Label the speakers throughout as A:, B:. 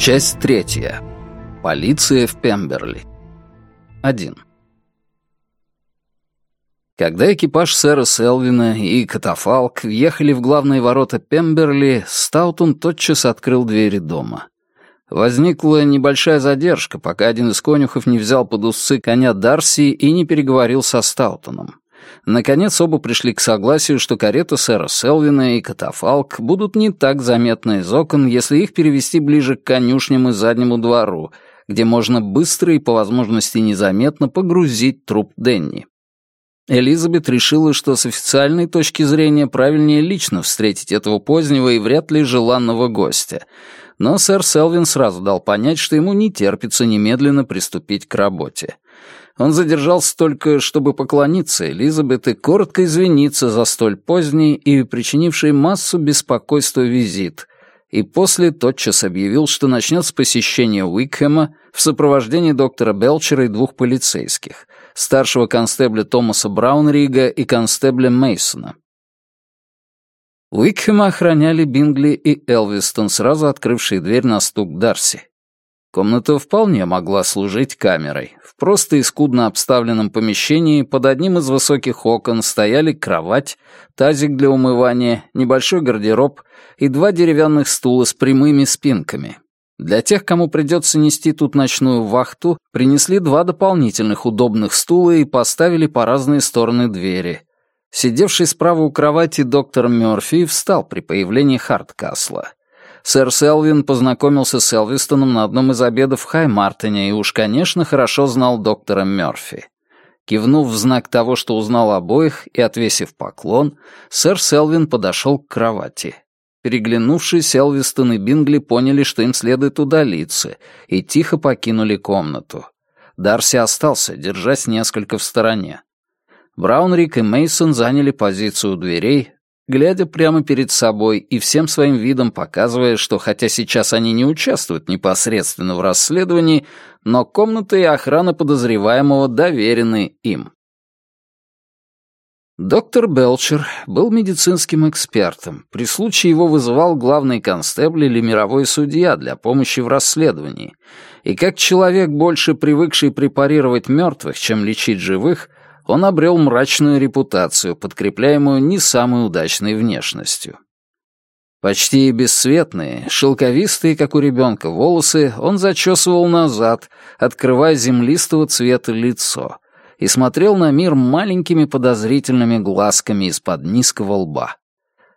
A: Часть третья. Полиция в Пемберли. Один. Когда экипаж сэра Селвина и катафалк въехали в главные ворота Пемберли, Стаутон тотчас открыл двери дома. Возникла небольшая задержка, пока один из конюхов не взял под усы коня Дарси и не переговорил со Стаутоном. Наконец оба пришли к согласию, что карета сэра Селвина и катафалк будут не так заметны из окон, если их перевести ближе к конюшням и заднему двору, где можно быстро и по возможности незаметно погрузить труп Денни. Элизабет решила, что с официальной точки зрения правильнее лично встретить этого позднего и вряд ли желанного гостя. Но сэр Селвин сразу дал понять, что ему не терпится немедленно приступить к работе — он задержался только, чтобы поклониться Элизабет и коротко извиниться за столь поздний и причинивший массу беспокойства визит, и после тотчас объявил, что начнет с посещения Уикхэма в сопровождении доктора Белчера и двух полицейских, старшего констебля Томаса Браунрига и констебля Мейсона. Уикхэма охраняли Бингли и Элвистон, сразу открывшие дверь на стук Дарси. Комната вполне могла служить камерой. В просто и скудно обставленном помещении под одним из высоких окон стояли кровать, тазик для умывания, небольшой гардероб и два деревянных стула с прямыми спинками. Для тех, кому придется нести тут ночную вахту, принесли два дополнительных удобных стула и поставили по разные стороны двери. Сидевший справа у кровати доктор Мёрфи встал при появлении Харткасла. Сэр Селвин познакомился с Элвистоном на одном из обедов в Хаймартине и уж, конечно, хорошо знал доктора Мёрфи. Кивнув в знак того, что узнал обоих, и отвесив поклон, сэр Селвин подошел к кровати. Переглянувшись, Элвистон и Бингли поняли, что им следует удалиться, и тихо покинули комнату. Дарси остался, держась несколько в стороне. Браунрик и Мейсон заняли позицию у дверей, глядя прямо перед собой и всем своим видом показывая, что хотя сейчас они не участвуют непосредственно в расследовании, но комната и охрана подозреваемого доверены им. Доктор Белчер был медицинским экспертом. При случае его вызывал главный констебль или мировой судья для помощи в расследовании. И как человек, больше привыкший препарировать мертвых, чем лечить живых, он обрел мрачную репутацию, подкрепляемую не самой удачной внешностью. Почти бесцветные, шелковистые, как у ребенка, волосы он зачесывал назад, открывая землистого цвета лицо, и смотрел на мир маленькими подозрительными глазками из-под низкого лба.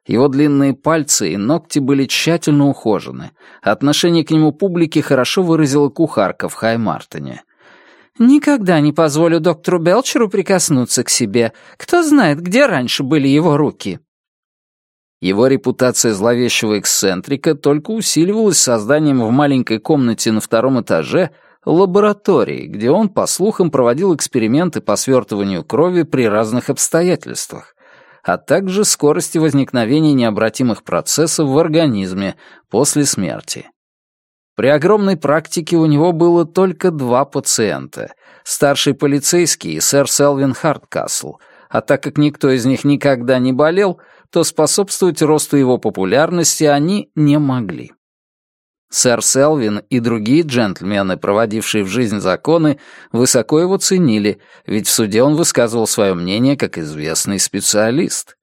A: Его длинные пальцы и ногти были тщательно ухожены. Отношение к нему публики хорошо выразила кухарка в Хаймартоне — Никогда не позволю доктору Белчеру прикоснуться к себе. Кто знает, где раньше были его руки». Его репутация зловещего эксцентрика только усиливалась созданием в маленькой комнате на втором этаже лаборатории, где он, по слухам, проводил эксперименты по свертыванию крови при разных обстоятельствах, а также скорости возникновения необратимых процессов в организме после смерти. При огромной практике у него было только два пациента — старший полицейский и сэр Селвин Харткасл, а так как никто из них никогда не болел, то способствовать росту его популярности они не могли. Сэр Селвин и другие джентльмены, проводившие в жизнь законы, высоко его ценили, ведь в суде он высказывал свое мнение как известный специалист.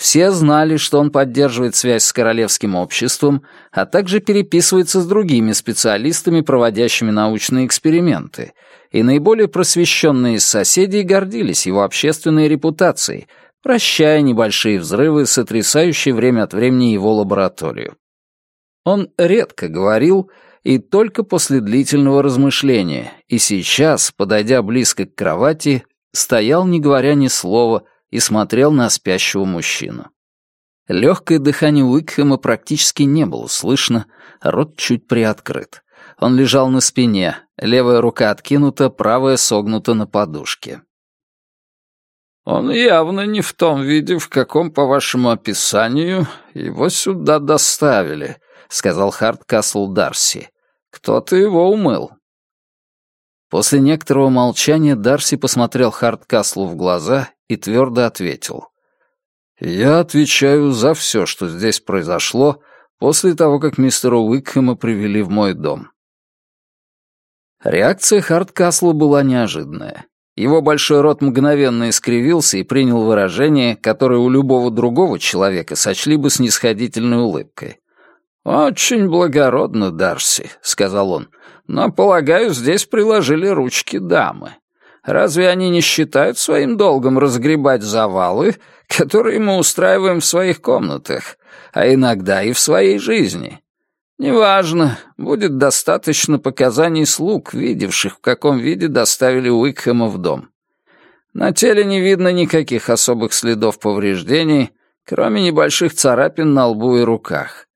A: Все знали, что он поддерживает связь с королевским обществом, а также переписывается с другими специалистами, проводящими научные эксперименты, и наиболее просвещенные из соседей гордились его общественной репутацией, прощая небольшие взрывы, сотрясающие время от времени его лабораторию. Он редко говорил и только после длительного размышления, и сейчас, подойдя близко к кровати, стоял, не говоря ни слова, и смотрел на спящего мужчину. Легкое дыхание Уикхэма практически не было слышно, рот чуть приоткрыт. Он лежал на спине, левая рука откинута, правая согнута на подушке. «Он явно не в том виде, в каком, по вашему описанию, его сюда доставили», — сказал Хардкасл Дарси. «Кто-то его умыл». После некоторого молчания Дарси посмотрел Хардкаслу в глаза и твердо ответил. «Я отвечаю за все, что здесь произошло после того, как мистера Уикхэма привели в мой дом». Реакция Харткасла была неожиданная. Его большой рот мгновенно искривился и принял выражение, которое у любого другого человека сочли бы снисходительной улыбкой. «Очень благородно, Дарси», — сказал он, — «но, полагаю, здесь приложили ручки дамы». Разве они не считают своим долгом разгребать завалы, которые мы устраиваем в своих комнатах, а иногда и в своей жизни? Неважно, будет достаточно показаний слуг, видевших, в каком виде доставили Уикхэма в дом. На теле не видно никаких особых следов повреждений, кроме небольших царапин на лбу и руках.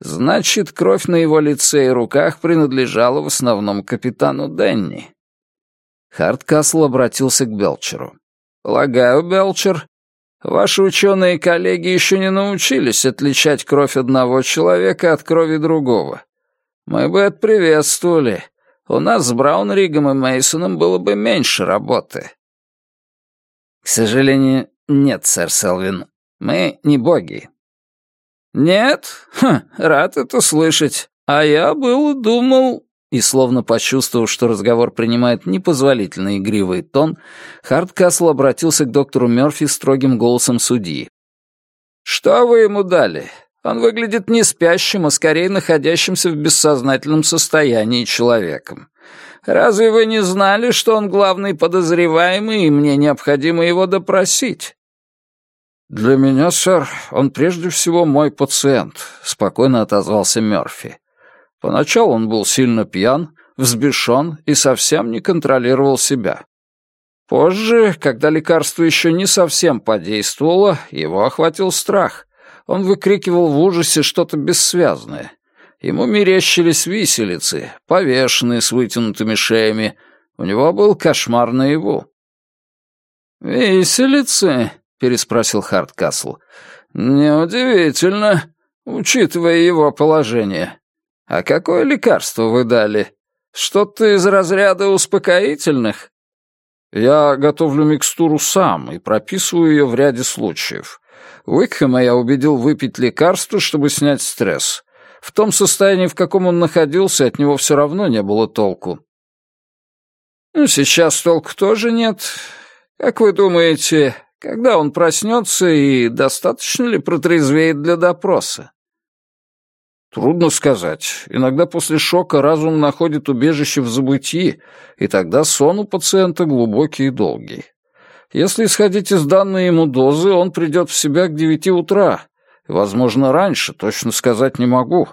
A: Значит, кровь на его лице и руках принадлежала в основном капитану Денни. Харткасл обратился к Белчеру. «Полагаю, Белчер, ваши ученые коллеги еще не научились отличать кровь одного человека от крови другого. Мы бы это приветствовали. У нас с Браунригом и Мейсоном было бы меньше работы». «К сожалению, нет, сэр Селвин. Мы не боги». «Нет? Хм, рад это слышать. А я был, думал, и словно почувствовав, что разговор принимает непозволительно игривый тон, Хардкасл обратился к доктору Мёрфи строгим голосом судьи. «Что вы ему дали? Он выглядит не спящим, а скорее находящимся в бессознательном состоянии человеком. Разве вы не знали, что он главный подозреваемый, и мне необходимо его допросить?» «Для меня, сэр, он прежде всего мой пациент», — спокойно отозвался Мёрфи. Поначалу он был сильно пьян, взбешен и совсем не контролировал себя. Позже, когда лекарство еще не совсем подействовало, его охватил страх. Он выкрикивал в ужасе что-то бессвязное. Ему мерещились виселицы, повешенные с вытянутыми шеями. У него был кошмар наяву. «Виселицы?» — переспросил Харткасл. «Неудивительно, учитывая его положение. А какое лекарство вы дали? Что-то из разряда успокоительных?» «Я готовлю микстуру сам и прописываю ее в ряде случаев. Уикхэма я убедил выпить лекарство, чтобы снять стресс. В том состоянии, в каком он находился, от него все равно не было толку». «Ну, сейчас толк тоже нет. Как вы думаете, когда он проснется и достаточно ли протрезвеет для допроса?» Трудно сказать. Иногда после шока разум находит убежище в забытии, и тогда сон у пациента глубокий и долгий. Если исходить из данной ему дозы, он придет в себя к девяти утра. Возможно, раньше, точно сказать не могу.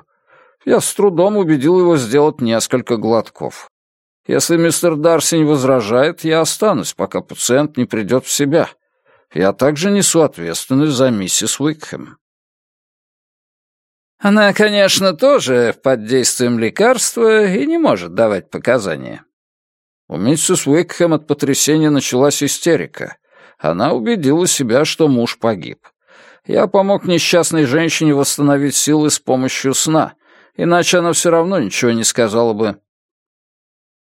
A: Я с трудом убедил его сделать несколько глотков. Если мистер Дарси не возражает, я останусь, пока пациент не придет в себя. Я также несу ответственность за миссис Уикхэм. Она, конечно, тоже под действием лекарства и не может давать показания. У миссис Уикхэм от потрясения началась истерика. Она убедила себя, что муж погиб. Я помог несчастной женщине восстановить силы с помощью сна, иначе она все равно ничего не сказала бы.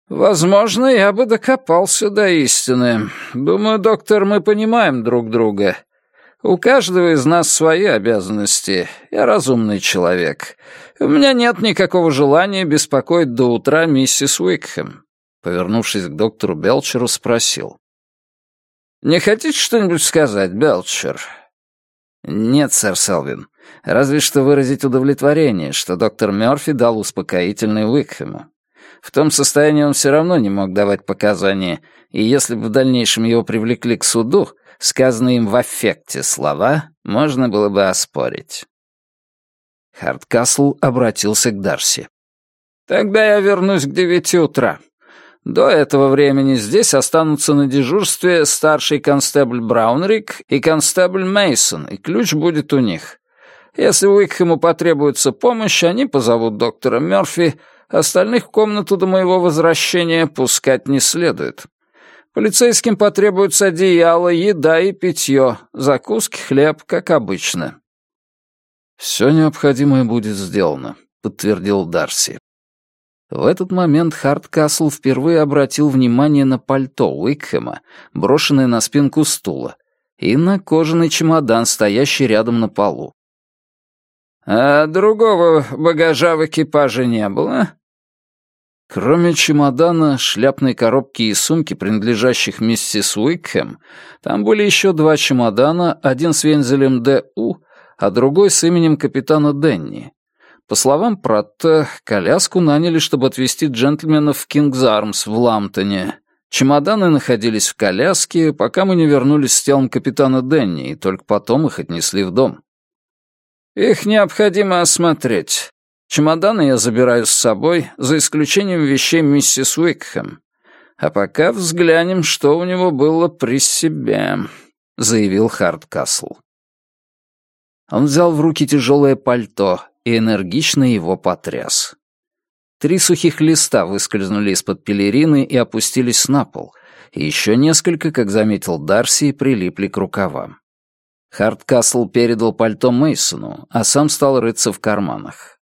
A: «Возможно, я бы докопался до истины. Думаю, доктор, мы понимаем друг друга. У каждого из нас свои обязанности. Я разумный человек. У меня нет никакого желания беспокоить до утра миссис Уикхэм». Повернувшись к доктору Белчеру, спросил. «Не хотите что-нибудь сказать, Белчер?» «Нет, сэр Селвин. Разве что выразить удовлетворение, что доктор Мёрфи дал успокоительный Уикхэму. В том состоянии он все равно не мог давать показания, и если бы в дальнейшем его привлекли к суду, сказанные им в аффекте слова можно было бы оспорить. Хардкасл обратился к Дарси. «Тогда я вернусь к девяти утра. До этого времени здесь останутся на дежурстве старший констебль Браунрик и констебль Мейсон, и ключ будет у них. Если Уикхэму потребуется помощь, они позовут доктора Мёрфи, остальных в комнату до моего возвращения пускать не следует». Полицейским потребуются одеяло, еда и питье, закуски, хлеб, как обычно». «Все необходимое будет сделано», — подтвердил Дарси. В этот момент Харткасл впервые обратил внимание на пальто Уикхэма, брошенное на спинку стула, и на кожаный чемодан, стоящий рядом на полу. «А другого багажа в экипаже не было?» Кроме чемодана, шляпной коробки и сумки, принадлежащих миссис Уикхэм, там были еще два чемодана, один с вензелем Д.У., а другой с именем капитана Денни. По словам Пратта, коляску наняли, чтобы отвезти джентльменов в Кингзармс в Ламтоне. Чемоданы находились в коляске, пока мы не вернулись с телом капитана Денни, и только потом их отнесли в дом. «Их необходимо осмотреть. Чемоданы я забираю с собой, за исключением вещей миссис Уикхэм. А пока взглянем, что у него было при себе», — заявил Хардкасл. Он взял в руки тяжелое пальто и энергично его потряс. Три сухих листа выскользнули из-под пелерины и опустились на пол, и еще несколько, как заметил Дарси, прилипли к рукавам. Хардкасл передал пальто Мейсону, а сам стал рыться в карманах.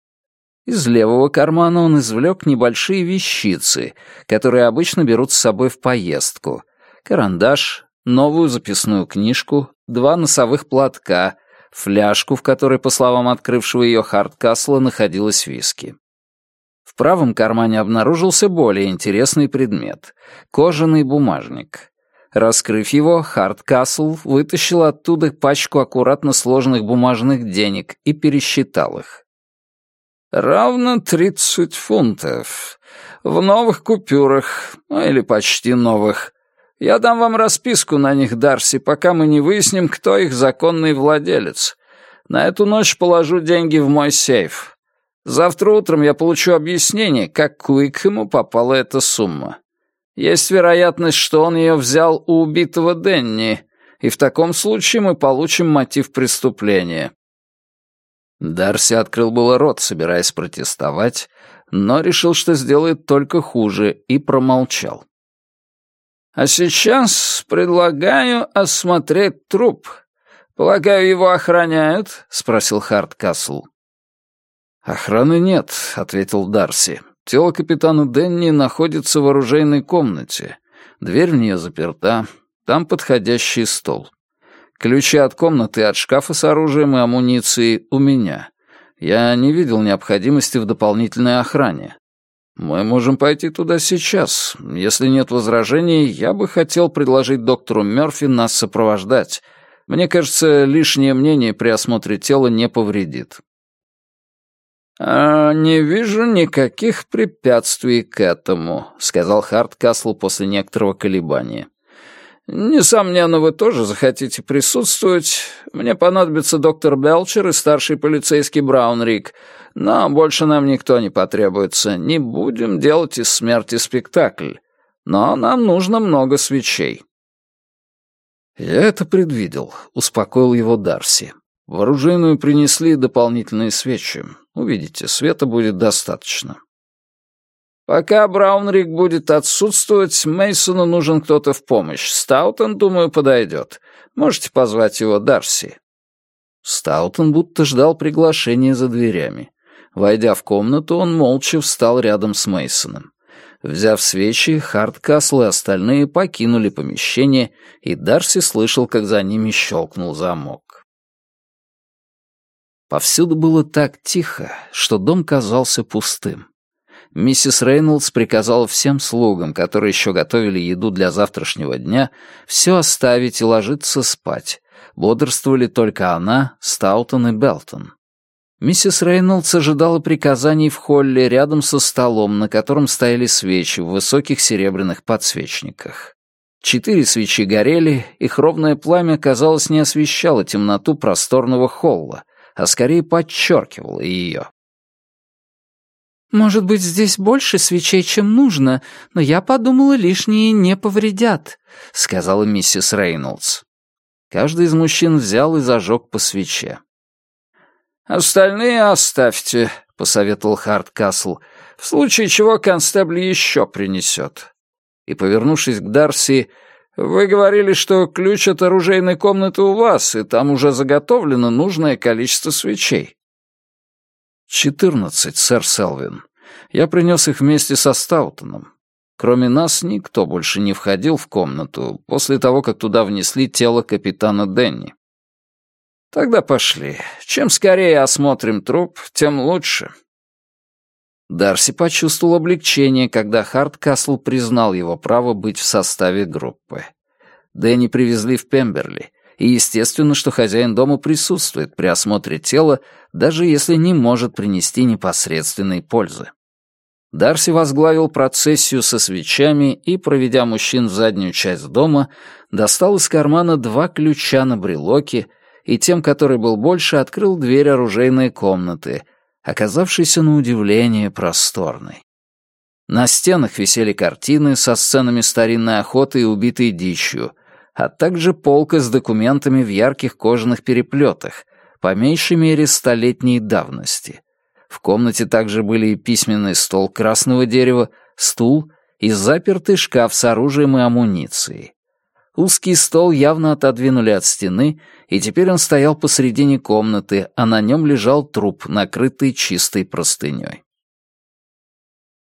A: Из левого кармана он извлек небольшие вещицы, которые обычно берут с собой в поездку. Карандаш, новую записную книжку, два носовых платка, фляжку, в которой, по словам открывшего ее Хардкасла, находилось виски. В правом кармане обнаружился более интересный предмет — кожаный бумажник. Раскрыв его, Хардкасл вытащил оттуда пачку аккуратно сложенных бумажных денег и пересчитал их равно 30 фунтов. В новых купюрах, ну или почти новых. Я дам вам расписку на них, Дарси, пока мы не выясним, кто их законный владелец. На эту ночь положу деньги в мой сейф. Завтра утром я получу объяснение, как к Уикхэму попала эта сумма. Есть вероятность, что он ее взял у убитого Денни, и в таком случае мы получим мотив преступления. Дарси открыл было рот, собираясь протестовать, но решил, что сделает только хуже, и промолчал. «А сейчас предлагаю осмотреть труп. Полагаю, его охраняют?» — спросил Харткасл. «Охраны нет», — ответил Дарси. «Тело капитана Денни находится в оружейной комнате. Дверь в нее заперта. Там подходящий стол». Ключи от комнаты и от шкафа с оружием и амуницией у меня. Я не видел необходимости в дополнительной охране. Мы можем пойти туда сейчас. Если нет возражений, я бы хотел предложить доктору Мёрфи нас сопровождать. Мне кажется, лишнее мнение при осмотре тела не повредит. «А не вижу никаких препятствий к этому», — сказал Харт после некоторого колебания. Несомненно, вы тоже захотите присутствовать. Мне понадобится доктор Белчер и старший полицейский Браунрик. Но больше нам никто не потребуется. Не будем делать из смерти спектакль. Но нам нужно много свечей». «Я это предвидел», — успокоил его Дарси. «В оружейную принесли дополнительные свечи. Увидите, света будет достаточно». Пока Браунрик будет отсутствовать, Мейсону нужен кто-то в помощь. Стаутон, думаю, подойдет. Можете позвать его Дарси». Стаутон будто ждал приглашения за дверями. Войдя в комнату, он молча встал рядом с Мейсоном. Взяв свечи, Хардкасл и остальные покинули помещение, и Дарси слышал, как за ними щелкнул замок. Повсюду было так тихо, что дом казался пустым. Миссис Рейнольдс приказала всем слугам, которые еще готовили еду для завтрашнего дня, все оставить и ложиться спать. Бодрствовали только она, Стаутон и Белтон. Миссис Рейнольдс ожидала приказаний в холле рядом со столом, на котором стояли свечи в высоких серебряных подсвечниках. Четыре свечи горели, их ровное пламя, казалось, не освещало темноту просторного холла, а скорее подчеркивало ее.
B: Может быть, здесь больше свечей, чем нужно, но я подумала, лишние не повредят», — сказала миссис Рейнольдс.
A: Каждый из мужчин взял и зажег по свече. «Остальные оставьте», — посоветовал Харткасл, «в случае чего констебль еще принесет». И, повернувшись к Дарси, «Вы говорили, что ключ от оружейной комнаты у вас, и там уже заготовлено нужное количество свечей» четырнадцать, сэр Селвин. Я принес их вместе со Стаутоном. Кроме нас никто больше не входил в комнату после того, как туда внесли тело капитана Денни. Тогда пошли. Чем скорее осмотрим труп, тем лучше.
B: Дарси почувствовал облегчение, когда Харткасл признал его право быть в составе группы. Дэнни привезли в Пемберли, и естественно, что хозяин дома присутствует при осмотре тела, даже если не может принести непосредственной пользы. Дарси возглавил процессию со свечами и, проведя мужчин в заднюю часть дома, достал из кармана два ключа на брелоке и тем, который был больше, открыл дверь оружейной комнаты, оказавшейся на удивление просторной. На стенах висели картины со сценами старинной охоты и убитой дичью, а также полка с документами в ярких кожаных переплетах, по меньшей мере столетней давности. В комнате также были письменный стол красного дерева, стул и запертый шкаф с оружием и амуницией. Узкий стол явно отодвинули от стены, и теперь он стоял посредине комнаты, а на нем лежал труп, накрытый чистой простыней.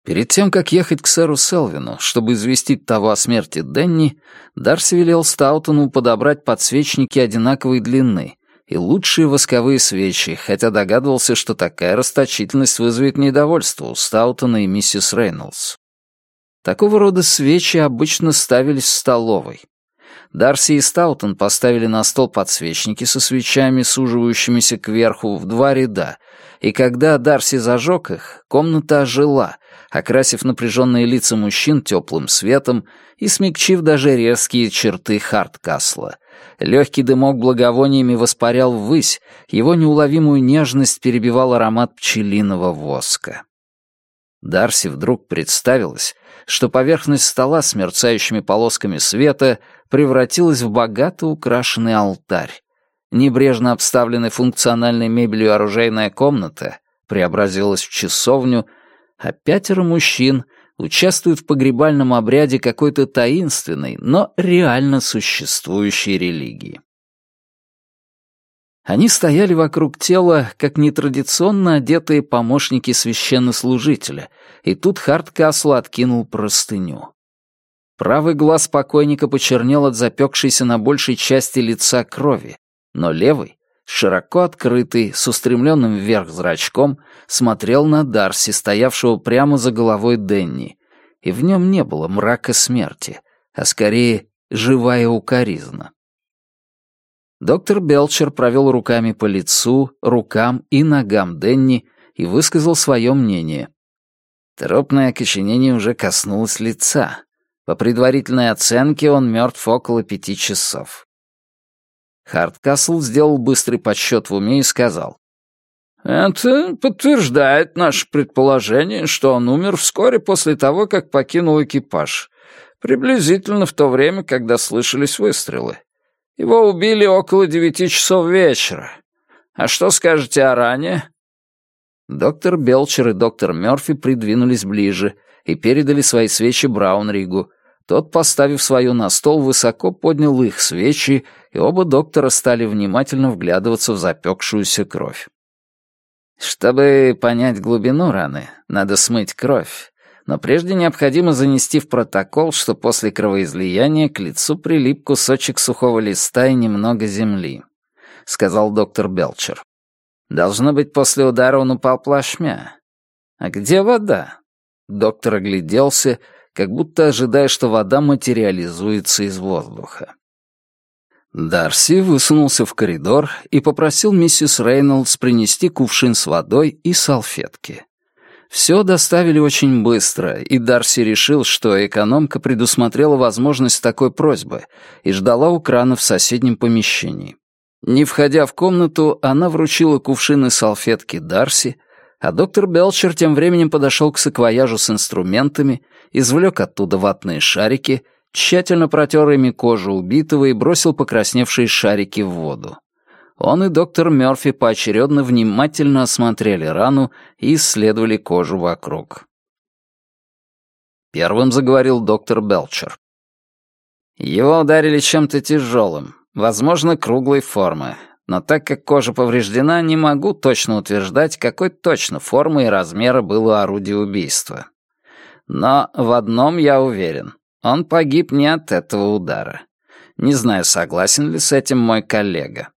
B: Перед тем, как ехать к сэру Селвину, чтобы известить того о смерти Денни, Дарси велел Стаутону подобрать подсвечники одинаковой длины, и лучшие восковые свечи, хотя догадывался, что такая расточительность вызовет недовольство у Стаутона и миссис Рейнольдс. Такого рода свечи обычно ставились в столовой. Дарси и Стаутон поставили на стол подсвечники со свечами, суживающимися кверху в два ряда, и когда Дарси зажег их, комната ожила, окрасив напряженные лица мужчин теплым светом и смягчив даже резкие черты Харткасла — Легкий дымок благовониями воспарял ввысь, его неуловимую нежность перебивал аромат пчелиного воска. Дарси вдруг представилось, что поверхность стола с мерцающими полосками света превратилась в богато украшенный алтарь. Небрежно обставленная функциональной мебелью оружейная комната преобразилась в часовню, а пятеро мужчин — участвует в погребальном обряде какой-то таинственной, но реально существующей религии. Они стояли вокруг тела, как нетрадиционно одетые помощники священнослужителя, и тут Харткасл откинул простыню. Правый глаз покойника почернел от запекшейся на большей части лица крови, но левый широко открытый, с устремленным вверх зрачком, смотрел на Дарси, стоявшего прямо за головой Денни, и в нем не было мрака смерти, а скорее живая укоризна. Доктор Белчер провел руками по лицу, рукам и ногам Денни и высказал свое мнение. Тропное окоченение уже коснулось лица. По предварительной оценке он мертв около пяти часов. Хардкасл сделал быстрый подсчет в уме и сказал. «Это подтверждает наше предположение, что он умер вскоре после того, как покинул экипаж, приблизительно в то время, когда слышались выстрелы. Его убили около девяти часов вечера. А что скажете о ране?» Доктор Белчер и доктор Мёрфи придвинулись ближе и передали свои свечи Браунригу, тот, поставив свою на стол, высоко поднял их свечи, и оба доктора стали внимательно вглядываться в запекшуюся кровь. Чтобы понять глубину раны, надо смыть кровь, но прежде необходимо занести в протокол, что после кровоизлияния к лицу прилип кусочек сухого листа и немного земли, — сказал доктор Белчер. Должно быть, после удара он упал плашмя. А где вода? Доктор огляделся как будто ожидая, что вода материализуется из воздуха. Дарси высунулся в коридор и попросил миссис Рейнольдс принести кувшин с водой и салфетки. Все доставили очень быстро, и Дарси решил, что экономка предусмотрела возможность такой просьбы и ждала у крана в соседнем помещении. Не входя в комнату, она вручила кувшин и салфетки Дарси, а доктор Белчер тем временем подошел к саквояжу с инструментами извлек оттуда ватные шарики, тщательно протер ими кожу убитого и бросил покрасневшие шарики в воду. Он и доктор Мёрфи поочередно внимательно осмотрели рану и исследовали кожу вокруг. Первым заговорил доктор Белчер. Его ударили чем-то тяжелым, возможно, круглой формы, но так как кожа повреждена, не могу точно утверждать, какой точно формы и размера было орудие убийства. Но в одном я уверен. Он погиб не от этого удара. Не знаю, согласен ли с этим мой коллега.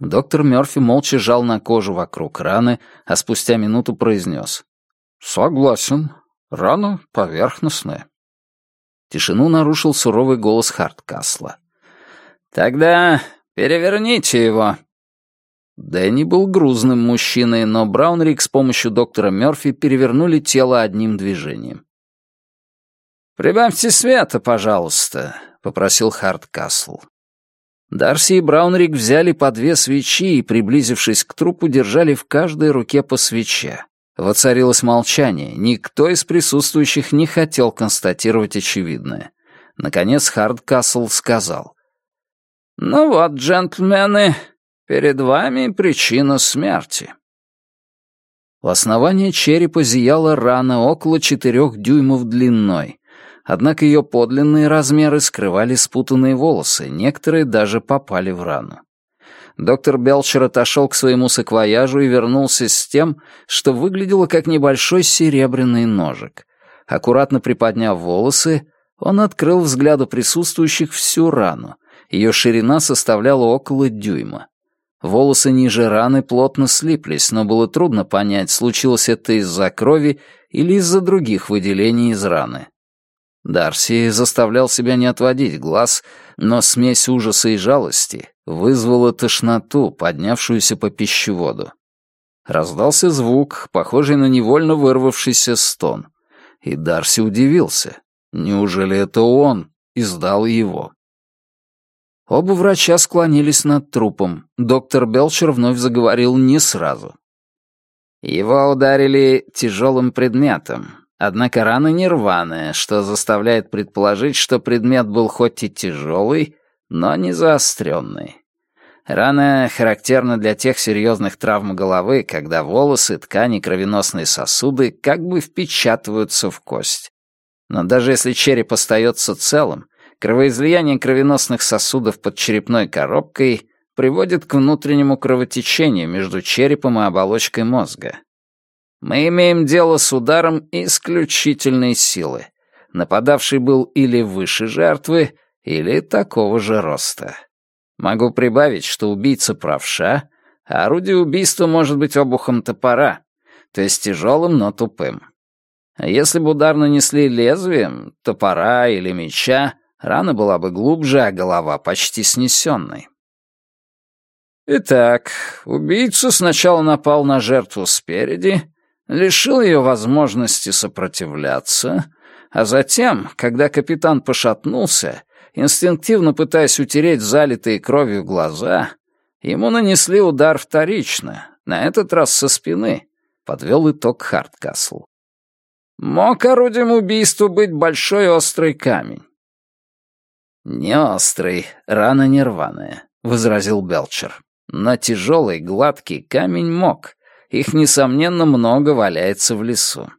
B: Доктор Мёрфи молча жал на кожу вокруг раны, а спустя минуту произнес. «Согласен. Рана поверхностная». Тишину нарушил суровый голос Харткасла. «Тогда переверните его». Дэнни был грузным мужчиной, но Браунрик с помощью доктора Мёрфи перевернули тело одним движением. «Прибавьте света, пожалуйста», — попросил Харткасл. Дарси и Браунрик взяли по две свечи и, приблизившись к трупу, держали в каждой руке по свече. Воцарилось молчание, никто из присутствующих не хотел констатировать очевидное. Наконец Хардкасл сказал. «Ну вот, джентльмены, Перед вами причина смерти». В основании черепа зияла рана около четырех дюймов длиной, однако ее подлинные размеры скрывали спутанные волосы, некоторые даже попали в рану. Доктор Белчер отошел к своему саквояжу и вернулся с тем, что выглядело как небольшой серебряный ножик. Аккуратно приподняв волосы, он открыл взгляду присутствующих всю рану. Ее ширина составляла около дюйма. Волосы ниже раны плотно слиплись, но было трудно понять, случилось это из-за крови или из-за других выделений из раны. Дарси заставлял себя не отводить глаз, но смесь ужаса и жалости вызвала тошноту, поднявшуюся по пищеводу. Раздался звук, похожий на невольно вырвавшийся стон. И Дарси удивился. Неужели это он издал его? Оба врача склонились над трупом. Доктор Белчер вновь заговорил не сразу. Его ударили тяжелым предметом, однако рана не что заставляет предположить, что предмет был хоть и тяжелый, но не заостренный. Рана характерна для тех серьезных травм головы, когда волосы, ткани, кровеносные сосуды как бы впечатываются в кость. Но даже если череп остается целым, Кровоизлияние кровеносных сосудов под черепной коробкой приводит к внутреннему кровотечению между черепом и оболочкой мозга. Мы имеем дело с ударом исключительной силы. Нападавший был или выше жертвы, или такого же роста. Могу прибавить, что убийца правша, а орудие убийства может быть обухом топора, то есть тяжелым, но тупым. А если бы удар нанесли лезвием, топора или меча, Рана была бы глубже, а голова почти снесенной. Итак, убийца сначала напал на жертву спереди, лишил ее возможности сопротивляться, а затем, когда капитан пошатнулся, инстинктивно пытаясь утереть залитые кровью глаза, ему нанесли удар вторично, на этот раз со спины, подвел итог Хардкасл. Мог орудием убийства быть большой острый камень. «Не острый, рана нерваная», — возразил Белчер. «Но тяжелый, гладкий камень мог. Их, несомненно, много валяется в лесу.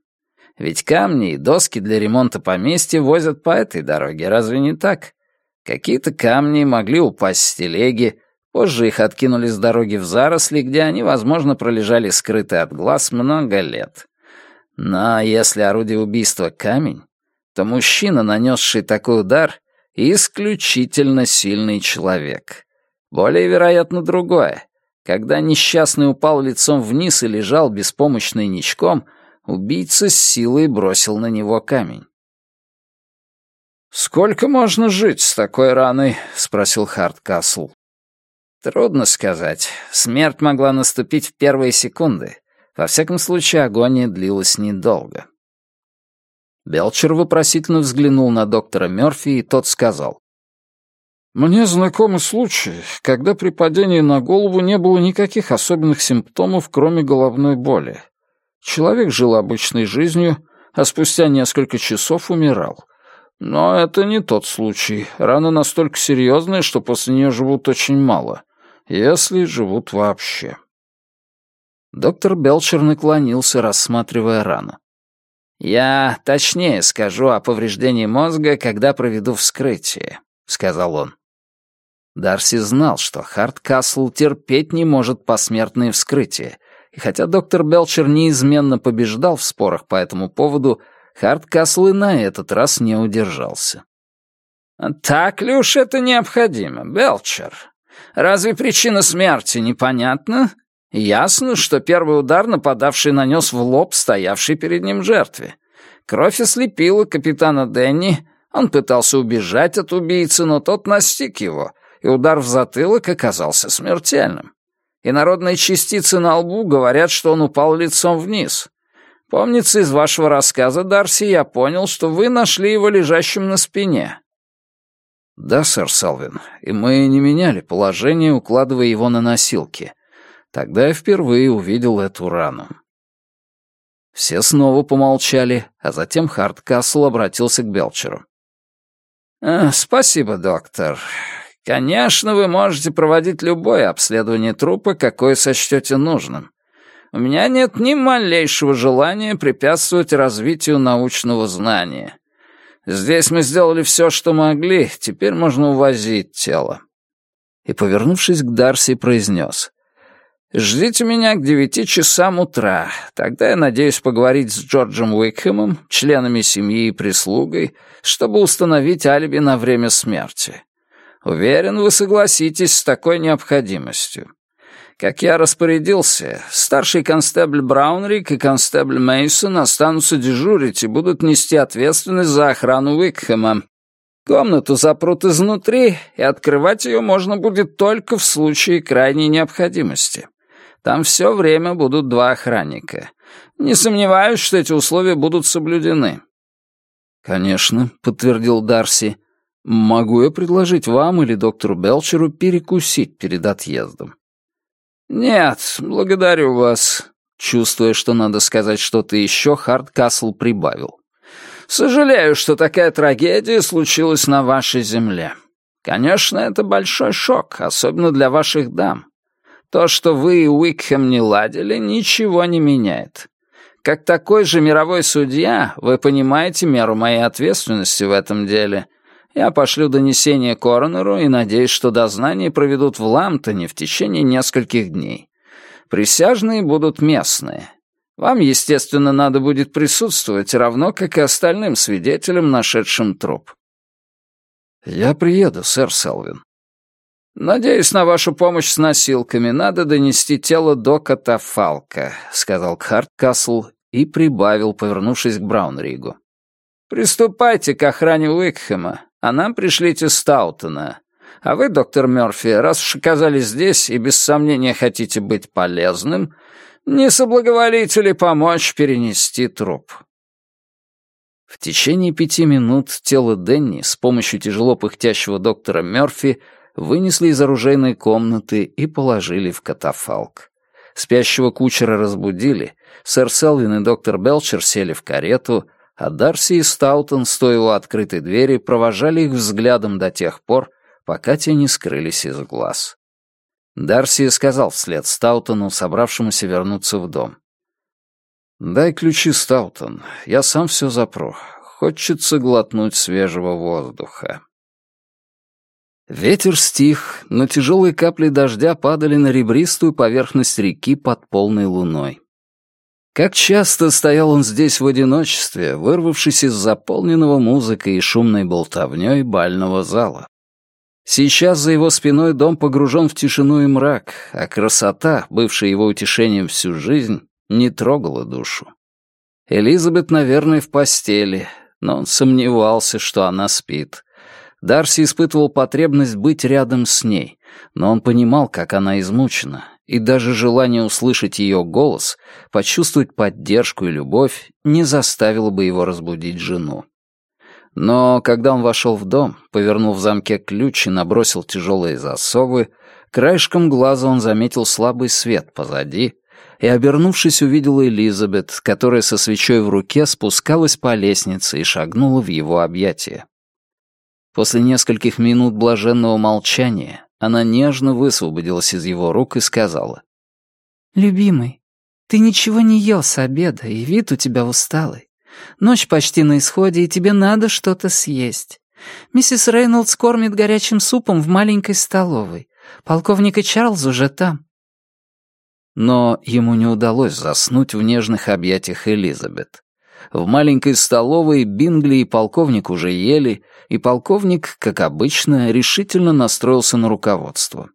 B: Ведь камни и доски для ремонта поместья возят по этой дороге, разве не так? Какие-то камни могли упасть с телеги, позже их откинули с дороги в заросли, где они, возможно, пролежали скрыты от глаз много лет. Но если орудие убийства — камень, то мужчина, нанесший такой удар, исключительно сильный человек. Более вероятно другое. Когда несчастный упал лицом вниз и лежал беспомощный ничком, убийца с силой бросил на него камень. «Сколько можно жить с такой раной?» — спросил Харткасл. «Трудно сказать. Смерть могла наступить в первые секунды. Во всяком случае, агония длилась недолго». Белчер вопросительно взглянул на доктора Мёрфи, и тот сказал. «Мне знакомы случаи, когда при падении на голову не было никаких особенных симптомов, кроме головной боли. Человек жил обычной жизнью, а спустя несколько часов умирал. Но это не тот случай. Рана настолько серьезная, что после нее живут очень мало, если живут вообще». Доктор Белчер наклонился, рассматривая рану. «Я точнее скажу о повреждении мозга, когда проведу вскрытие», — сказал он. Дарси знал, что Харт Касл терпеть не может посмертные вскрытия, и хотя доктор Белчер неизменно побеждал в спорах по этому поводу, Харт Касл и на этот раз не удержался. «Так ли уж это необходимо, Белчер?
A: Разве причина смерти непонятна? Ясно, что первый удар нападавший нанес в лоб стоявший перед ним жертве. Кровь ослепила капитана Дэнни. Он пытался убежать от убийцы, но тот настиг его, и удар в затылок оказался смертельным. И народные частицы на лбу говорят, что он упал лицом вниз. Помнится, из вашего рассказа, Дарси, я понял, что вы нашли его лежащим на спине.
B: Да, сэр Салвин, и мы не меняли положение, укладывая его на носилки. Тогда я впервые увидел эту рану. Все снова помолчали, а затем Хардкасл обратился к Белчеру.
A: «Э, «Спасибо, доктор. Конечно, вы можете проводить любое обследование трупа, какое сочтете нужным. У меня нет ни малейшего желания препятствовать развитию научного знания. Здесь мы сделали все, что могли, теперь можно увозить тело».
B: И, повернувшись к Дарси, произнес —
A: Ждите меня к девяти часам утра. Тогда я надеюсь поговорить с Джорджем Уикхэмом, членами семьи и прислугой, чтобы установить алиби на время смерти. Уверен, вы согласитесь с такой необходимостью. Как я распорядился, старший констебль Браунрик и констебль Мейсон останутся дежурить и будут нести ответственность за охрану Уикхэма. Комнату запрут изнутри, и открывать ее можно будет только в случае крайней необходимости. Там все время будут два охранника. Не сомневаюсь, что эти условия будут соблюдены».
B: «Конечно», — подтвердил Дарси. «Могу я предложить вам или доктору Белчеру перекусить перед отъездом?»
A: «Нет, благодарю вас», —
B: чувствуя, что надо сказать что-то еще, Хардкасл прибавил.
A: «Сожалею, что такая трагедия случилась на вашей земле. Конечно, это большой шок, особенно для ваших дам. То, что вы и Уикхэм не ладили, ничего не меняет. Как такой же мировой судья, вы понимаете меру моей ответственности в этом деле. Я пошлю донесение коронеру и надеюсь, что дознание проведут в Ламптоне в течение нескольких дней. Присяжные будут местные. Вам, естественно, надо будет присутствовать, равно как и остальным свидетелям, нашедшим труп.
B: «Я приеду, сэр Селвин»,
A: «Надеюсь на вашу помощь с носилками. Надо донести тело до катафалка», — сказал Харткасл и прибавил, повернувшись к Браунригу. «Приступайте к охране Уикхэма, а нам пришлите Стаутона. А вы, доктор Мёрфи, раз уж оказались здесь и без сомнения хотите быть полезным, не соблаговолите ли помочь перенести труп?»
B: В течение пяти минут тело Денни с помощью тяжело пыхтящего доктора Мёрфи вынесли из оружейной комнаты и положили в катафалк. Спящего кучера разбудили, сэр Селвин и доктор Белчер сели в карету, а Дарси и Стаутон, стоя у открытой двери, провожали их взглядом до тех пор, пока те не скрылись из глаз. Дарси сказал вслед Стаутону, собравшемуся вернуться в дом. «Дай ключи, Стаутон, я сам все запру. Хочется глотнуть свежего воздуха». Ветер стих, но тяжелые капли дождя падали на ребристую поверхность реки под полной луной. Как часто стоял он здесь в одиночестве, вырвавшись из заполненного музыкой и шумной болтовней бального зала. Сейчас за его спиной дом погружен в тишину и мрак, а красота, бывшая его утешением всю жизнь, не трогала душу. Элизабет, наверное, в постели, но он сомневался, что она спит. Дарси испытывал потребность быть рядом с ней, но он понимал, как она измучена, и даже желание услышать ее голос, почувствовать поддержку и любовь не заставило бы его разбудить жену. Но когда он вошел в дом, повернул в замке ключ и набросил тяжелые засовы, краешком глаза он заметил слабый свет позади и, обернувшись, увидел Элизабет, которая со свечой в руке спускалась по лестнице и шагнула в его объятия. После нескольких минут блаженного молчания она нежно высвободилась из его рук и сказала.
C: «Любимый, ты ничего не ел с обеда, и вид у тебя усталый. Ночь почти на исходе, и тебе надо что-то съесть. Миссис Рейнольдс кормит горячим супом в маленькой столовой. Полковник и Чарльз уже там».
B: Но ему не удалось заснуть в нежных объятиях Элизабет. В маленькой столовой Бингли и полковник уже ели, и полковник, как обычно, решительно настроился на руководство.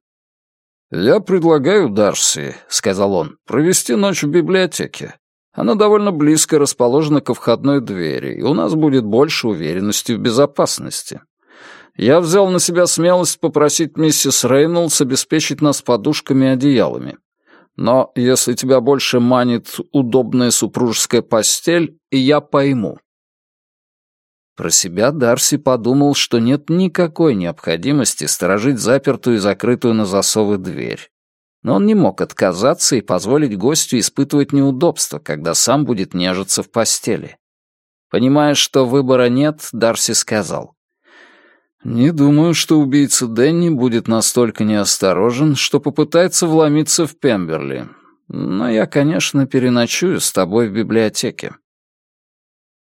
A: «Я предлагаю Дарси», — сказал он, — «провести ночь в библиотеке. Она довольно близко расположена ко входной двери, и у нас будет больше уверенности в безопасности. Я взял на себя смелость попросить миссис Рейнольдс обеспечить нас подушками и одеялами. Но если тебя больше манит удобная супружеская постель, я пойму». Про себя Дарси подумал, что нет никакой необходимости сторожить запертую и закрытую на засовы дверь. Но он не мог отказаться и позволить гостю испытывать неудобства, когда сам будет нежиться в постели. Понимая, что выбора нет, Дарси сказал. Не думаю, что убийца Дэнни будет настолько неосторожен, что попытается вломиться в Пемберли. Но я, конечно, переночую с тобой в библиотеке.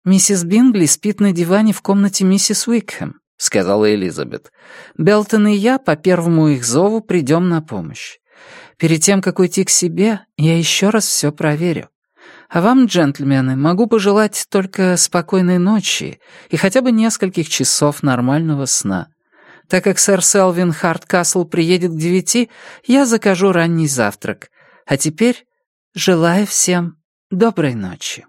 C: «Миссис Бингли спит на диване в комнате миссис Уикхэм», — сказала Элизабет. «Белтон и я по первому их зову придем на помощь. Перед тем, как уйти к себе, я еще раз все проверю. А вам, джентльмены, могу пожелать только спокойной ночи и хотя бы нескольких часов нормального сна. Так как сэр Селвин Харткасл приедет к девяти, я закажу ранний завтрак. А теперь желаю всем доброй ночи.